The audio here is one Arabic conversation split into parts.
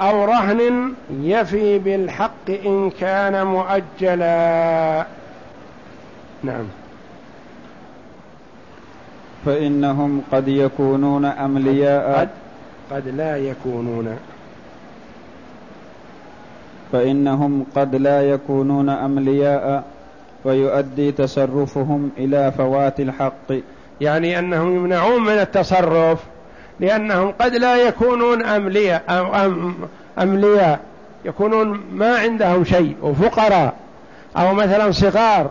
أو رهن يفي بالحق إن كان مؤجلا. نعم. فإنهم قد يكونون أملياء. قد, قد لا يكونون. فإنهم قد لا يكونون أملياء. ويؤدي تصرفهم إلى فوات الحق. يعني أنهم يمنعون من التصرف. لأنهم قد لا يكونون أملياء أو أملياء. يكونون ما عندهم شيء وفقراء أو مثلا صغار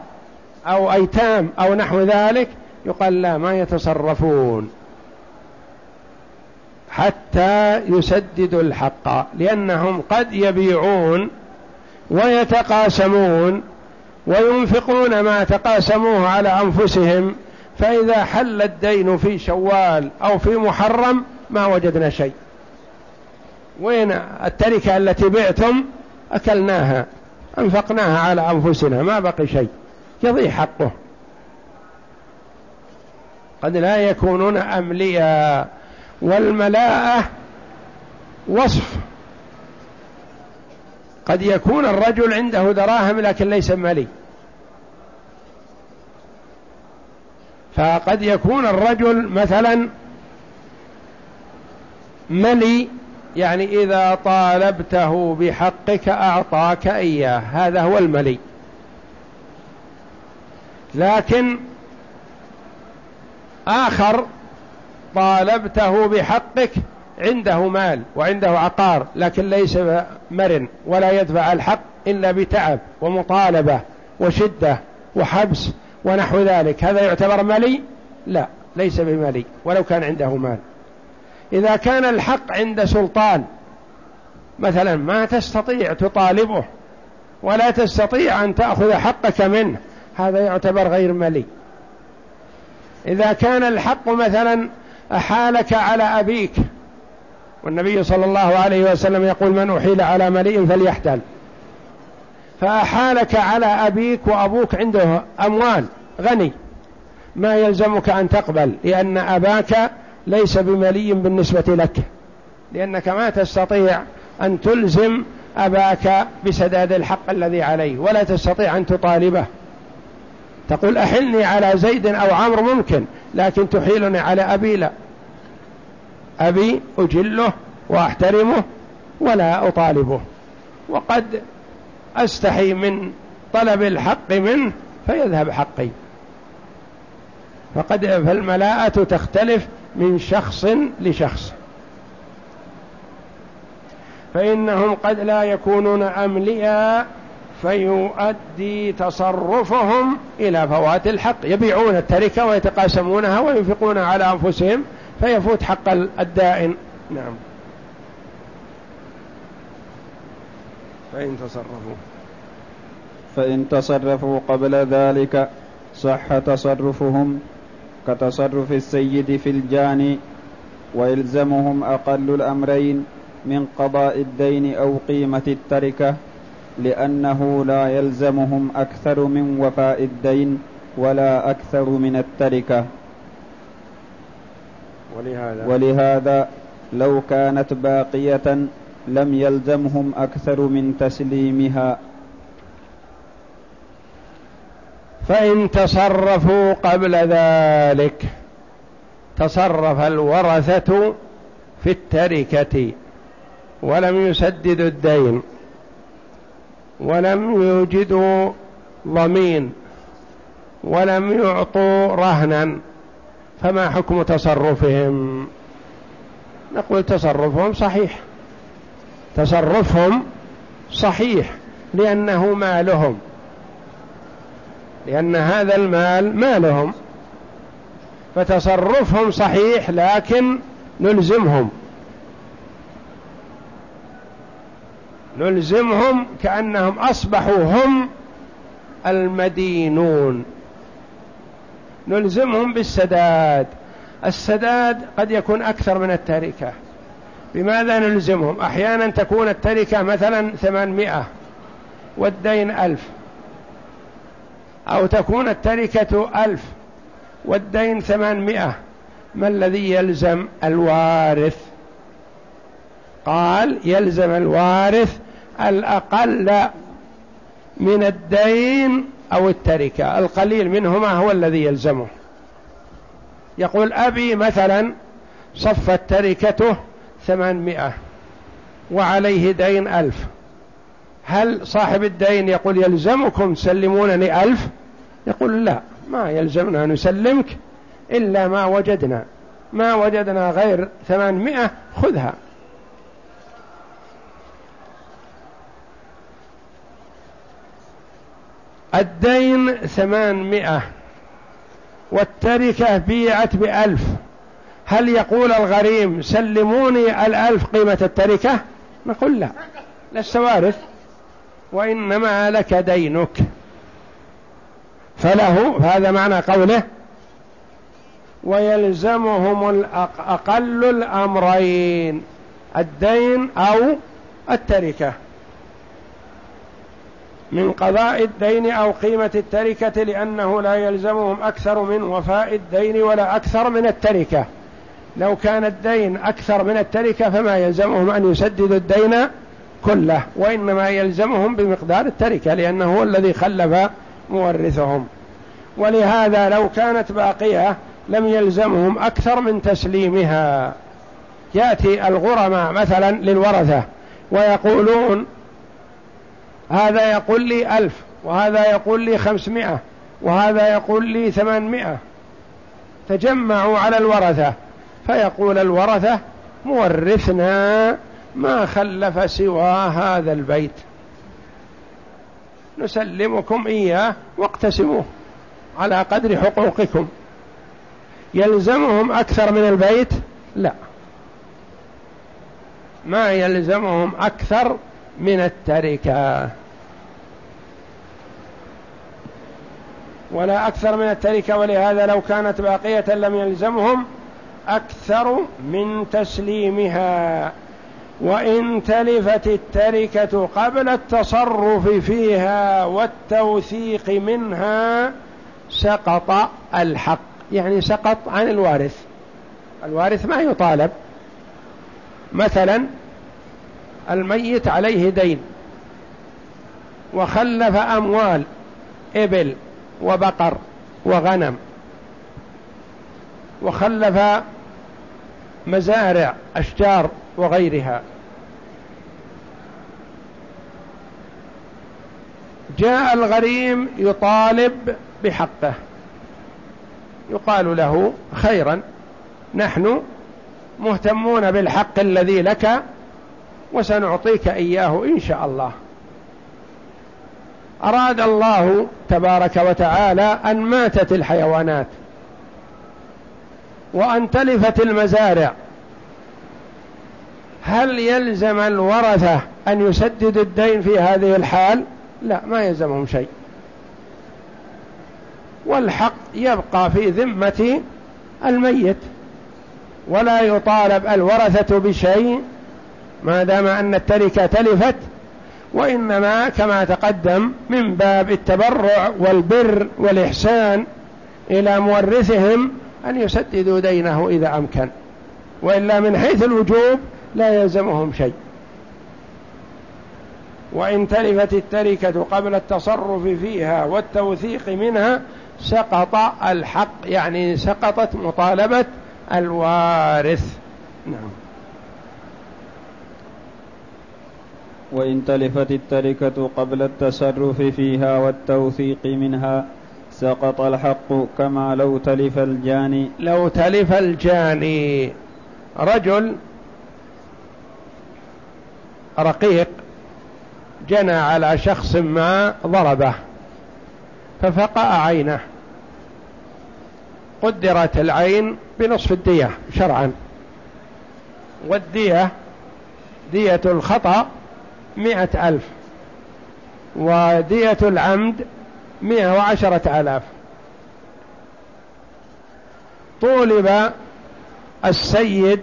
أو أيتام أو نحو ذلك. يقال لا ما يتصرفون. حتى يسددوا الحق لأنهم قد يبيعون ويتقاسمون وينفقون ما تقاسموه على أنفسهم. فإذا حل الدين في شوال أو في محرم ما وجدنا شيء. وين التركة التي بعتم؟ أكلناها أنفقناها على أنفسنا ما بقي شيء. يضيع حقه. قد لا يكونون أمليا والملاءة وصف. قد يكون الرجل عنده دراهم لكن ليس ملي فقد يكون الرجل مثلا ملي يعني إذا طالبته بحقك أعطاك إياه هذا هو الملي. لكن آخر طالبته بحقك عنده مال وعنده عقار لكن ليس مرن ولا يدفع الحق إلا بتعب ومطالبة وشدة وحبس ونحو ذلك. هذا يعتبر ملي لا ليس بملي ولو كان عنده مال. إذا كان الحق عند سلطان مثلا ما تستطيع تطالبه ولا تستطيع أن تأخذ حقك منه هذا يعتبر غير ملي إذا كان الحق مثلا أحالك على أبيك والنبي صلى الله عليه وسلم يقول من أحيل على مليء فليحتل. فأحالك على أبيك وأبوك عنده أموال. غني. ما يلزمك أن تقبل لأن أباك ليس بملي بالنسبة لك. لأنك ما تستطيع أن تلزم أباك بسداد الحق الذي عليه ولا تستطيع أن تطالبه. تقول أحلني على زيد أو عمرو ممكن لكن تحيلني على أبي لا. أبي أجله وأحترمه ولا أطالبه. وقد أستحي من طلب الحق منه فيذهب حقي. فقد فالملاءة تختلف من شخص لشخص. فإنهم قد لا يكونون أملياء فيؤدي تصرفهم إلى فوات الحق. يبيعون التركة ويتقاسمونها وينفقون على أنفسهم فيفوت حق الدائن. نعم. فإن تصرفوا. فإن تصرفوا قبل ذلك صح تصرفهم كتصرف السيد في الجاني ويلزمهم أقل الأمرين من قضاء الدين أو قيمة التركة لأنه لا يلزمهم أكثر من وفاء الدين ولا أكثر من التركة. ولهذا, ولهذا لو كانت باقية لم يلزمهم أكثر من تسليمها. فإن تصرفوا قبل ذلك تصرف الورثة في التركة ولم يسددوا الدين ولم يوجدوا ضمين ولم يعطوا رهنا فما حكم تصرفهم؟ نقول تصرفهم صحيح. تصرفهم صحيح لأنه مالهم. لأن هذا المال مالهم. فتصرفهم صحيح لكن نلزمهم. نلزمهم كأنهم أصبحوا هم المدينون. نلزمهم بالسداد. السداد قد يكون أكثر من التركة. بماذا نلزمهم؟ أحيانا تكون التركة مثلا ثمانمائة والدين ألف. أو تكون التركة ألف والدين ثمانمائة. ما الذي يلزم الوارث؟ قال يلزم الوارث الأقل من الدين أو التركة. القليل منهما هو الذي يلزمه. يقول أبي مثلا صفت تركته ثمانمائة وعليه دين ألف. هل صاحب الدين يقول يلزمكم تسلمونني ألف؟ يقول لا ما يلزمنا نسلمك إلا ما وجدنا. ما وجدنا غير ثمانمائة خذها. الدين ثمانمائة والتركة بيعت بألف. هل يقول الغريم سلموني الألف قيمة التركة؟ نقول لا. لست وارث وإنما لك دينك. فله هذا معنى قوله ويلزمهم أقل الأمرين الدين أو التركة. من قضاء الدين أو قيمة التركة لأنه لا يلزمهم أكثر من وفاء الدين ولا أكثر من التركة. لو كان الدين أكثر من التركة فما يلزمهم أن يسددوا الدين كله وإنما يلزمهم بمقدار التركة لأنه هو الذي خلف مورثهم. ولهذا لو كانت باقية لم يلزمهم أكثر من تسليمها. يأتي الغرماء مثلا للورثة ويقولون هذا يقول لي ألف وهذا يقول لي خمسمائة وهذا يقول لي ثمانمائة. تجمعوا على الورثة. فيقول الورثة مورثنا ما خلف سوى هذا البيت. نسلمكم إياه واقتسموه على قدر حقوقكم. يلزمهم أكثر من البيت؟ لا. ما يلزمهم أكثر من التركة. ولا أكثر من التركة ولهذا لو كانت باقية لم يلزمهم أكثر من تسليمها وإن تلفت التركة قبل التصرف فيها والتوثيق منها سقط الحق يعني سقط عن الوارث. الوارث ما يطالب. مثلا الميت عليه دين وخلف أموال إبل وبقر وغنم وخلف مزارع أشجار وغيرها. جاء الغريم يطالب بحقه. يقال له خيرا نحن مهتمون بالحق الذي لك وسنعطيك إياه إن شاء الله. أراد الله تبارك وتعالى أن ماتت الحيوانات. وأن تلفت المزارع. هل يلزم الورثة أن يسددوا الدين في هذه الحال؟ لا ما يلزمهم شيء. والحق يبقى في ذمة الميت ولا يطالب الورثة بشيء ما دام أن التركة تلفت وإنما كما تقدم من باب التبرع والبر والإحسان إلى مورثهم أن يسددوا دينه إذا أمكن وإلا من حيث الوجوب لا يلزمهم شيء. وإن تلفت التركة قبل التصرف فيها والتوثيق منها سقط الحق يعني سقطت مطالبة الوارث. نعم. وإن تلفت التركة قبل التصرف فيها والتوثيق منها سقط الحق كما لو تلف الجاني. لو تلف الجاني. رجل رقيق جنى على شخص ما ضربه ففقأ عينه. قدرت العين بنصف الدية شرعا. والدية دية الخطأ مئة ألف. ودية العمد مئة وعشرة آلاف. طولب السيد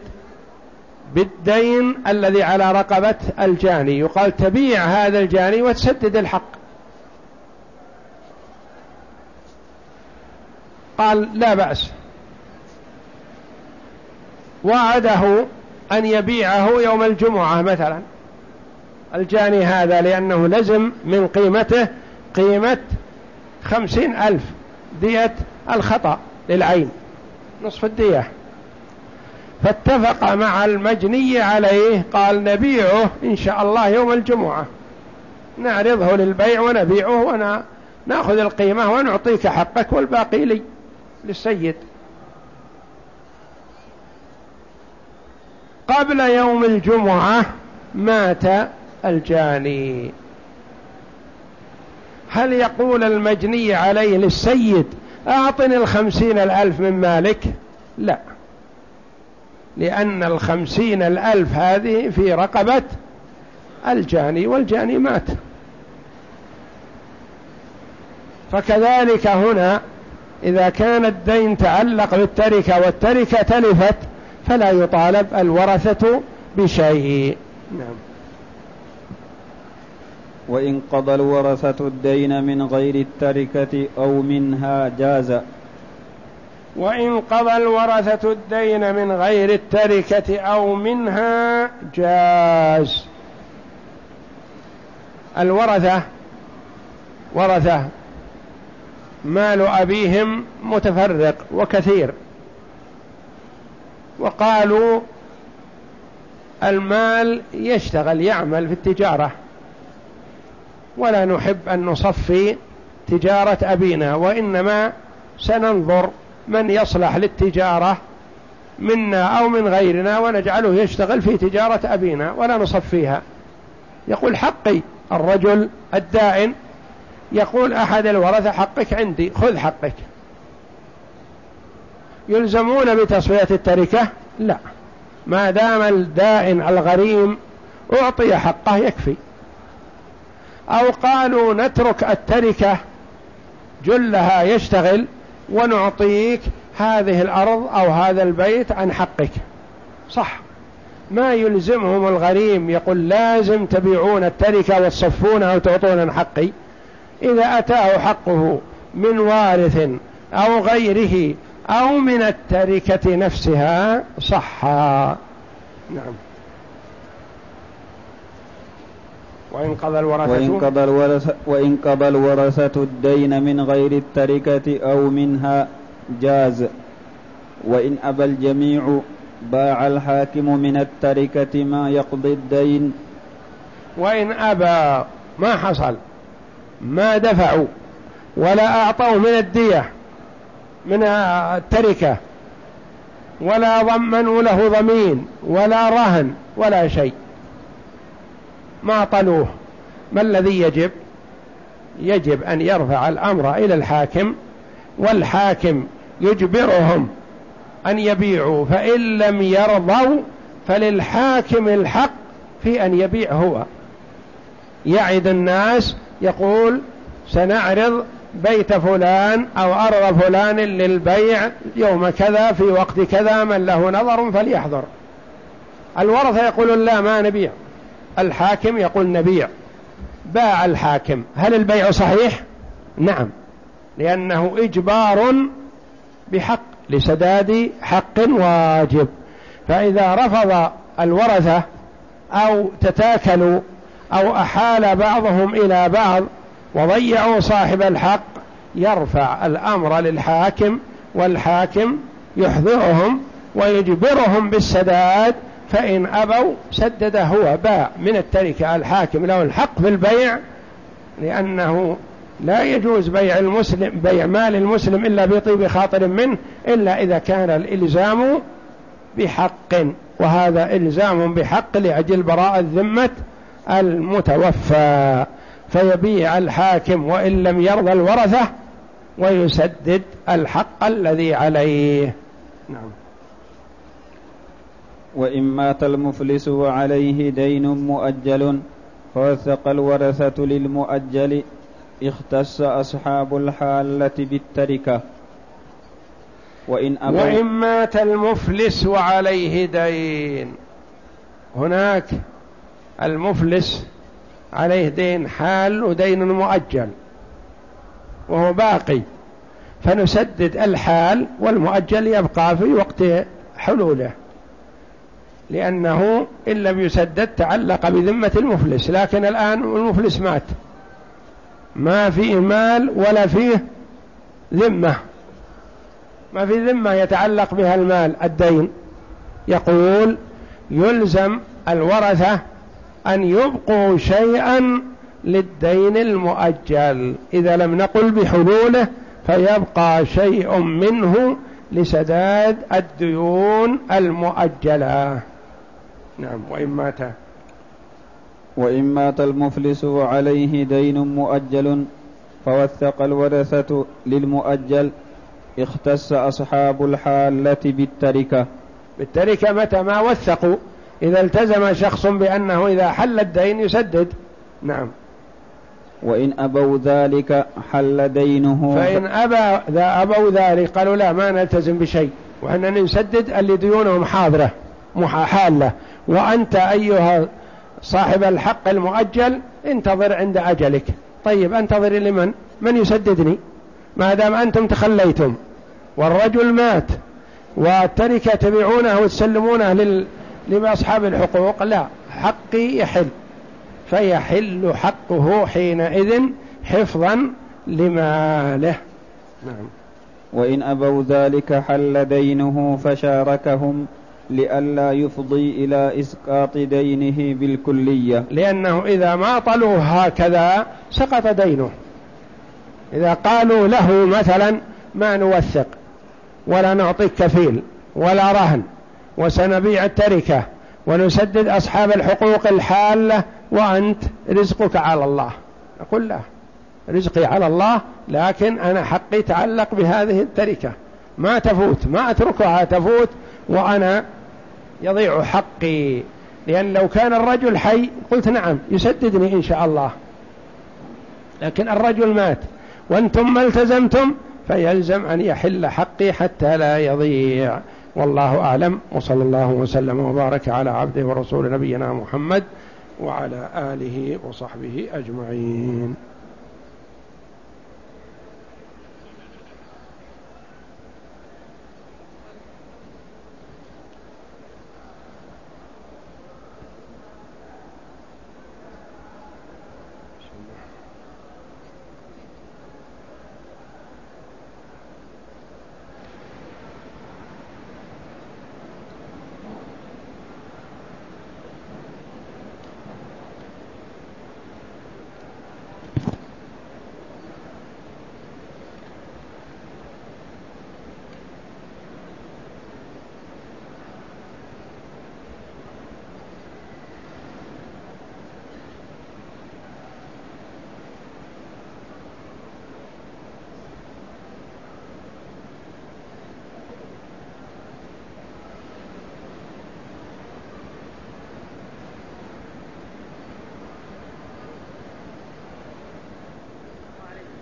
بالدين الذي على رقبة الجاني. يقال تبيع هذا الجاني وتسدد الحق. قال لا بأس. وعده أن يبيعه يوم الجمعة مثلا. الجاني هذا لأنه لزم من قيمته قيمة خمسين ألف دية الخطأ للعين نصف الدية. فاتفق مع المجني عليه قال نبيعه إن شاء الله يوم الجمعة. نعرضه للبيع ونبيعه ونأخذ القيمة ونعطيك حقك والباقي لي للسيد. قبل يوم الجمعة مات الجاني. هل يقول المجني عليه للسيد أعطني الخمسين الألف من مالك؟ لا. لأن الخمسين الألف هذه في رقبة الجاني والجاني مات. فكذلك هنا إذا كان الدين تعلق بالتركة والتركة تلفت فلا يطالب الورثة بشيء. نعم. وإن قضى الورثة الدين من غير التركة أو منها جاز. وإن قضى الورثة الدين من غير التركة أو منها جاز. الورثة ورثة مال أبيهم متفرق وكثير. وقالوا المال يشتغل يعمل في التجارة. ولا نحب أن نصفي تجارة أبينا وإنما سننظر من يصلح للتجارة منا أو من غيرنا ونجعله يشتغل في تجارة أبينا ولا نصفيها. يقول حقي الرجل الدائن يقول أحد الورثة حقك عندي خذ حقك. يلزمون بتصفية التركة؟ لا. ما دام الدائن الغريم أعطي حقه يكفي. أو قالوا نترك التركة جلها يشتغل ونعطيك هذه الأرض أو هذا البيت عن حقك. صح. ما يلزمهم الغريم يقول لازم تبيعون التركة وتصفونها وتعطون حقي. إذا أتاه حقه من وارث أو غيره أو من التركة نفسها صحا. نعم. وإن قضى الورثة وإن قضى الورثة, وإن قضى الورثة الدين من غير التركة أو منها جاز. وإن أبى الجميع باع الحاكم من التركة ما يقضي الدين. وإن أبى ما حصل. ما دفعوا. ولا أعطوا من الدية. من التركة. ولا ضمنوا له ضمين. ولا رهن. ولا شيء. ما طلوه ما الذي يجب؟ يجب أن يرفع الأمر إلى الحاكم والحاكم يجبرهم أن يبيعوا فإن لم يرضوا فللحاكم الحق في أن يبيع هو. يعد الناس يقول سنعرض بيت فلان أو أرض فلان للبيع يوم كذا في وقت كذا من له نظر فليحضر. الورثة يقولون لا ما نبيع. الحاكم يقول نبيع. باع الحاكم. هل البيع صحيح؟ نعم. لأنه إجبار بحق لسداد حق واجب. فإذا رفض الورثة أو تتاكلوا أو أحال بعضهم إلى بعض وضيعوا صاحب الحق يرفع الأمر للحاكم والحاكم يحضرهم ويجبرهم بالسداد فإن أبوا سدد هو باع من التركة الحاكم له الحق في البيع لأنه لا يجوز بيع المسلم بيع مال المسلم إلا بطيب خاطر منه إلا إذا كان الإلزام بحق وهذا إلزام بحق لأجل براءة ذمة المتوفى. فيبيع الحاكم وإن لم يرضى الورثة ويسدد الحق الذي عليه. نعم. وإن مات المفلس وعليه دين مؤجل فوثق الورثة للمؤجل اختص أصحاب الحالة بالتركة. وإن, وإن مات المفلس وعليه دين. هناك المفلس عليه دين حال ودين مؤجل وهو باقي. فنسدد الحال والمؤجل يبقى في وقت حلوله. لأنه إن لم يسدد تعلق بذمة المفلس لكن الآن المفلس مات. ما فيه مال ولا فيه ذمة. ما في ذمة يتعلق بها المال الدين. يقول يلزم الورثة أن يبقوا شيئا للدين المؤجل. إذا لم نقل بحلوله فيبقى شيء منه لسداد الديون المؤجلة. نعم وإن مات. وإن مات المفلس وعليه دين مؤجل فوثق الورثة للمؤجل اختص أصحاب الحالة بالتركة. بالتركة متى؟ ما وثقوا. إذا التزم شخص بأنه إذا حل الدين يسدد. نعم. وإن أبوا ذلك حل دينه. فإن أبى ذا أبوا ذلك قالوا لا ما نلتزم بشيء. وأننا نسدد اللي ديونهم حاضرة حالة. وأنت أيها صاحب الحق المؤجل انتظر عند أجلك. طيب أنتظر لمن؟ من يسددني؟ ما دام أنتم تخليتم. والرجل مات والتركة تبيعونه وتسلمونه لل... لأصحاب الحقوق لا حقي يحل. فيحل حقه حينئذ حفظا لماله. نعم. وإن أبوا ذلك حل دينه فشاركهم. لئلا يفضي إلى إسقاط دينه بالكلية. لأنه إذا ما طلوا هكذا سقط دينه. إذا قالوا له مثلا ما نوثق ولا نعطيك كفيل ولا رهن وسنبيع التركة ونسدد أصحاب الحقوق الحالة وأنت رزقك على الله. أقول لا رزقي على الله لكن أنا حقي تعلق بهذه التركة. ما تفوت ما أتركها تفوت وأنا يضيع حقي لأن لو كان الرجل حي؟ قلت نعم يسددني إن شاء الله. لكن الرجل مات. وأنتم ما التزمتم؟ فيلزم أن يحل حقي حتى لا يضيع. والله أعلم. وصلى الله وسلم وبارك على عبده ورسول نبينا محمد وعلى آله وصحبه أجمعين.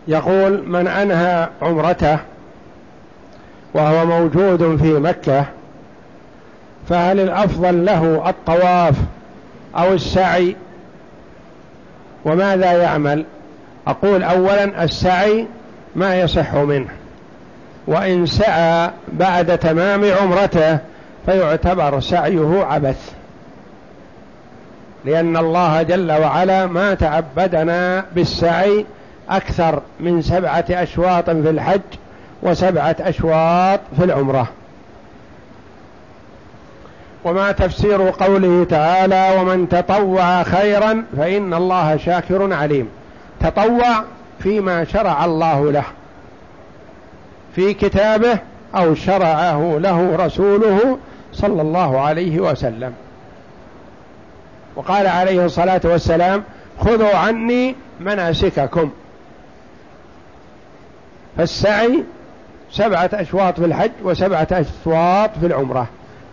يقول من أنهى عمرته وهو موجود في مكة فهل الأفضل له الطواف أو السعي؟ وماذا يعمل؟ أقول أولا السعي ما يصح منه وإن سعى بعد تمام عمرته فيعتبر سعيه عبث لأن الله جل وعلا ما تعبدنا بالسعي أكثر من سبعة أشواط في الحج وسبعة أشواط في العمرة. وما تفسير قوله تعالى ومن تطوع خيرا فإن الله شاكر عليم. تطوع فيما شرع الله له. في كتابه أو شرعه له رسوله صلى الله عليه وسلم. وقال عليه الصلاة والسلام خذوا عني مناسككم. فالسعي سبعة أشواط في الحج وسبعة أشواط في العمرة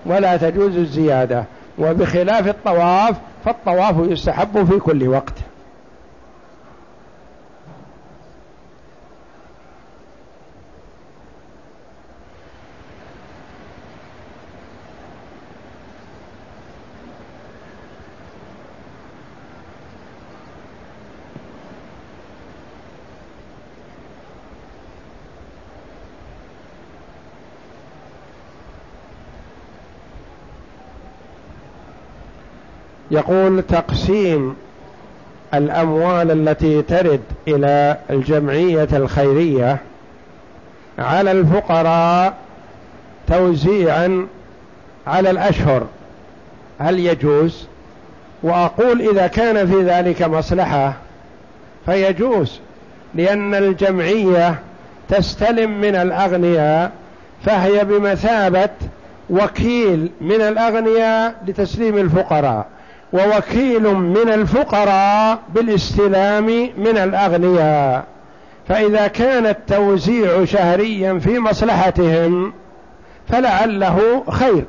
ولا تجوز الزيادة وبخلاف الطواف فالطواف يستحب في كل وقت. يقول تقسيم الأموال التي ترد إلى الجمعية الخيرية على الفقراء توزيعا على الأشهر. هل يجوز؟ وأقول إذا كان في ذلك مصلحة فيجوز لأن الجمعية تستلم من الأغنياء فهي بمثابة وكيل من الأغنياء لتسليم الفقراء. ووكيل من الفقراء بالاستلام من الأغنياء. فإذا كان التوزيع شهريا في مصلحتهم فلعله خير.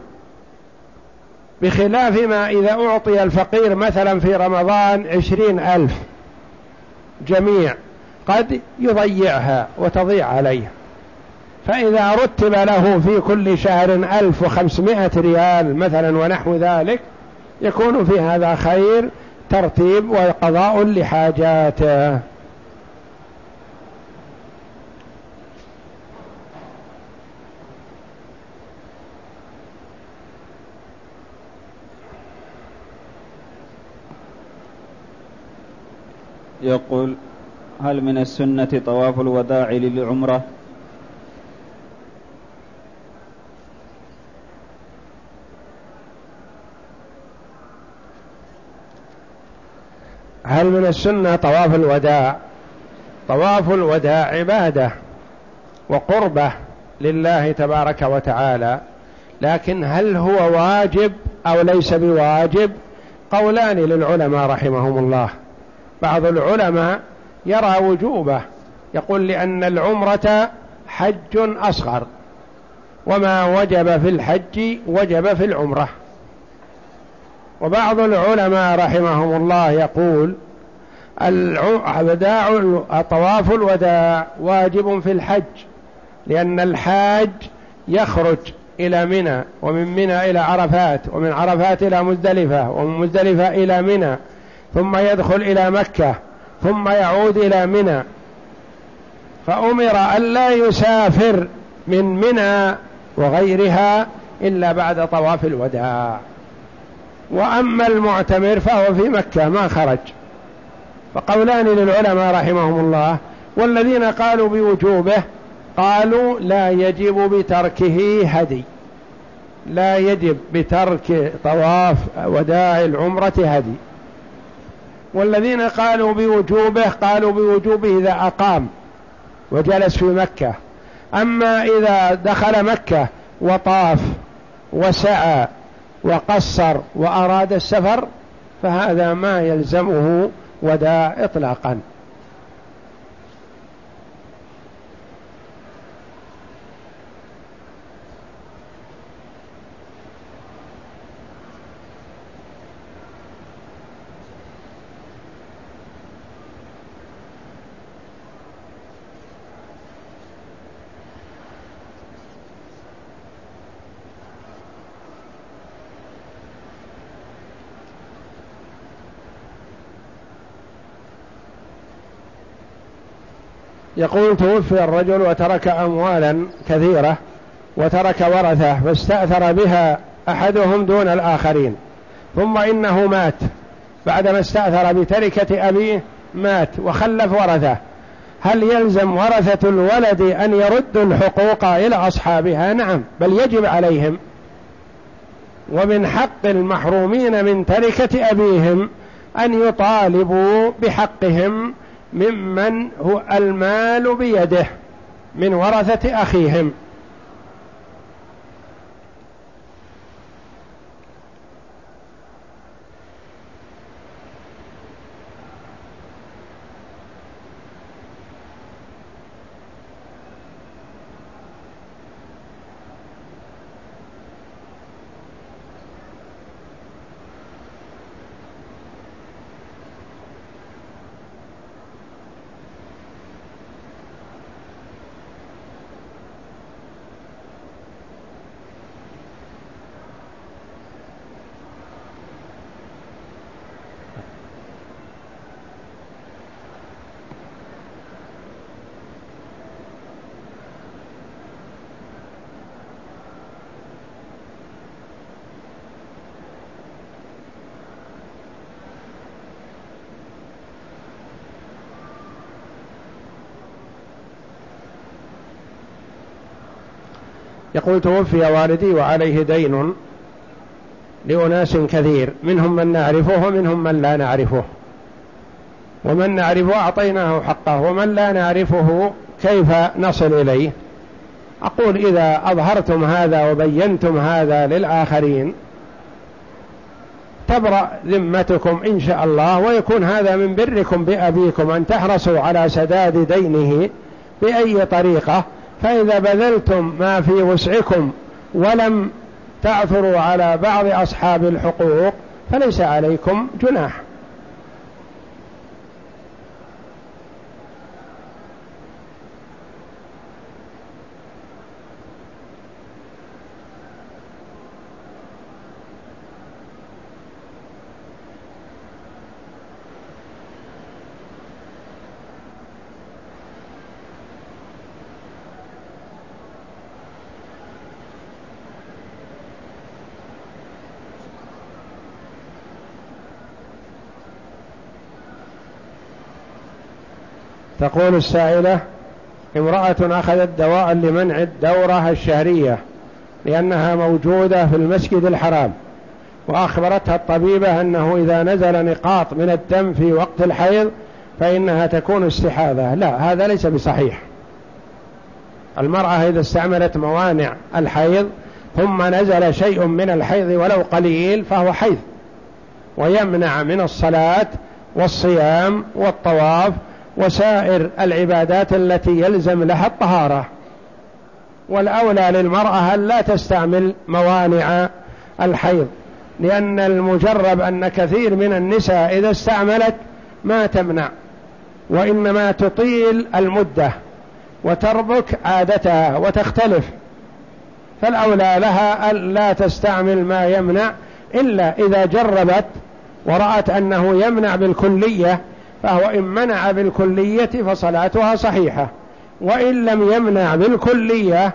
بخلاف ما إذا أعطي الفقير مثلا في رمضان عشرين ألف جميع قد يضيعها وتضيع عليه. فإذا رتب له في كل شهر ألف وخمسمائة ريال مثلا ونحو ذلك يكون في هذا خير ترتيب وقضاء لحاجاته. يقول هل من السنة طواف الوداع للعمرة؟ هل من السنة طواف الوداع؟ طواف الوداع عبادة وقربة لله تبارك وتعالى لكن هل هو واجب أو ليس بواجب؟ قولان للعلماء رحمهم الله. بعض العلماء يرى وجوبه يقول لأن العمرة حج أصغر وما وجب في الحج وجب في العمرة. وبعض العلماء رحمهم الله يقول الوداع طواف الوداع واجب في الحج لأن الحاج يخرج إلى منى ومن منى إلى عرفات ومن عرفات إلى مزدلفة ومن مزدلفة إلى منى ثم يدخل إلى مكة ثم يعود إلى منى. فأمر أن لا يسافر من منى وغيرها إلا بعد طواف الوداع. وأما المعتمر فهو في مكة ما خرج. فقولان للعلماء رحمهم الله والذين قالوا بوجوبه قالوا لا يجب بتركه هدي. لا يجب بترك طواف وداع العمرة هدي. والذين قالوا بوجوبه قالوا بوجوبه إذا أقام وجلس في مكة. أما إذا دخل مكة وطاف وسعى وقصر وأراد السفر فهذا ما يلزمه وداع إطلاقا. يقول توفي الرجل وترك أموالا كثيرة وترك ورثة فاستأثر بها أحدهم دون الآخرين ثم إنه مات بعدما استأثر بتركة أبيه مات وخلف ورثة. هل يلزم ورثة الولد أن يردوا الحقوق إلى أصحابها؟ نعم بل يجب عليهم. ومن حق المحرومين من تركة أبيهم أن يطالبوا بحقهم ممن هو المال بيده من ورثة أخيهم. يقول توفي والدي وعليه دين لأناس كثير منهم من نعرفه ومنهم من لا نعرفه. ومن نعرفه أعطيناه حقه ومن لا نعرفه كيف نصل إليه؟ أقول إذا أظهرتم هذا وبينتم هذا للآخرين تبرأ ذمتكم إن شاء الله ويكون هذا من بركم بأبيكم أن تحرصوا على سداد دينه بأي طريقة. فإذا بذلتم ما في وسعكم ولم تعثروا على بعض أصحاب الحقوق فليس عليكم جناح. تقول السائلة امرأة أخذت دواء لمنع الدورة الشهرية لأنها موجودة في المسجد الحرام وأخبرتها الطبيبة أنه إذا نزل نقاط من الدم في وقت الحيض فإنها تكون استحاذة. لا هذا ليس بصحيح. المرأة إذا استعملت موانع الحيض ثم نزل شيء من الحيض ولو قليل فهو حيض ويمنع من الصلاة والصيام والطواف وسائر العبادات التي يلزم لها الطهارة. والأولى للمرأة أن لا تستعمل موانع الحيض لأن المجرب أن كثير من النساء إذا استعملت ما تمنع وإنما تطيل المدة وتربك عادتها وتختلف. فالأولى لها أن لا تستعمل ما يمنع إلا إذا جربت ورأت أنه يمنع بالكلية فهو إن منع بالكلية فصلاتها صحيحة وإن لم يمنع بالكلية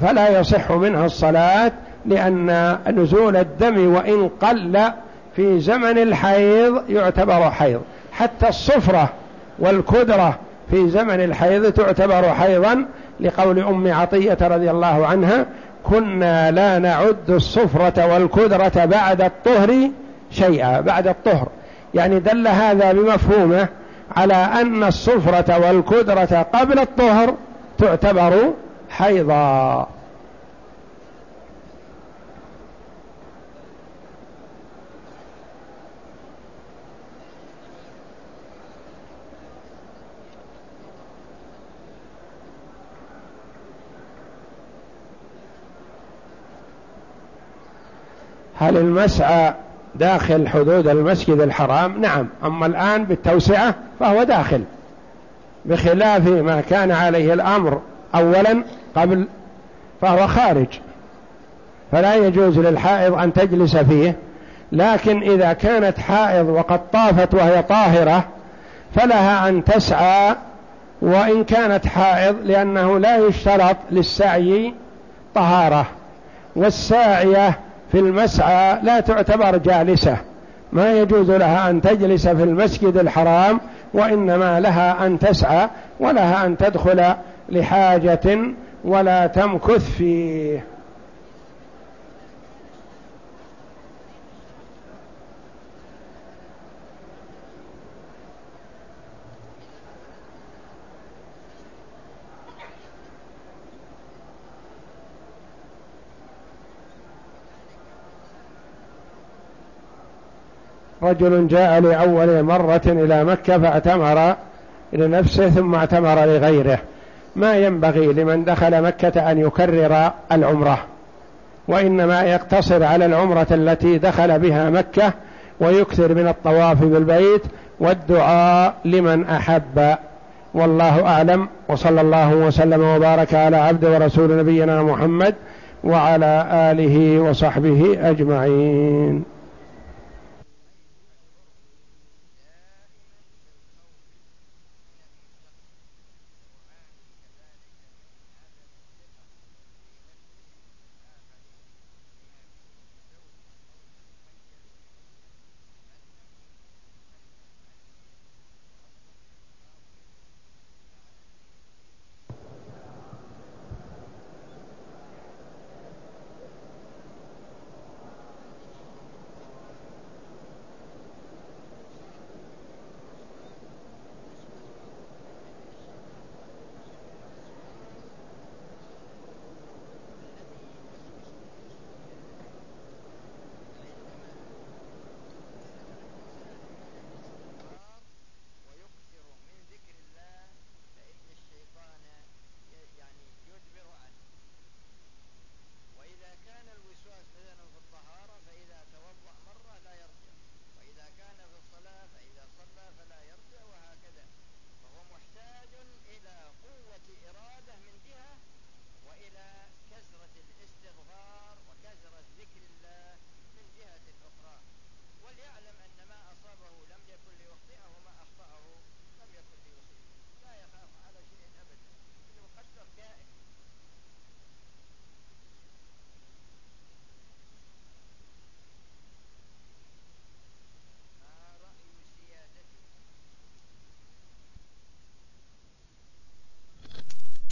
فلا يصح منها الصلاة لأن نزول الدم وإن قل في زمن الحيض يعتبر حيض. حتى الصفرة والكدرة في زمن الحيض تعتبر حيضا لقول أم عطية رضي الله عنها كنا لا نعد الصفرة والكدرة بعد الطهر شيئا بعد الطهر. يعني دل هذا بمفهومه على أن الصفرة والكدرة قبل الطهر تعتبر حيضا. هل المسعى داخل حدود المسجد الحرام. نعم أما الآن بالتوسعة فهو داخل. بخلاف ما كان عليه الأمر أولا قبل فهو خارج. فلا يجوز للحائض أن تجلس فيه. لكن إذا كانت حائض وقد طافت وهي طاهرة فلها أن تسعى وإن كانت حائض لأنه لا يشترط للسعي طهارة. والساعية في المسعى لا تعتبر جالسة. ما يجوز لها أن تجلس في المسجد الحرام وإنما لها أن تسعى ولها أن تدخل لحاجة ولا تمكث فيه. رجل جاء لأول مرة إلى مكة فاعتمر لنفسه ثم اعتمر لغيره. ما ينبغي لمن دخل مكة أن يكرر العمرة وإنما يقتصر على العمرة التي دخل بها مكة ويكثر من الطواف بالبيت والدعاء لمن أحب. والله أعلم وصلى الله وسلم وبارك على عبد ورسول نبينا محمد وعلى آله وصحبه أجمعين.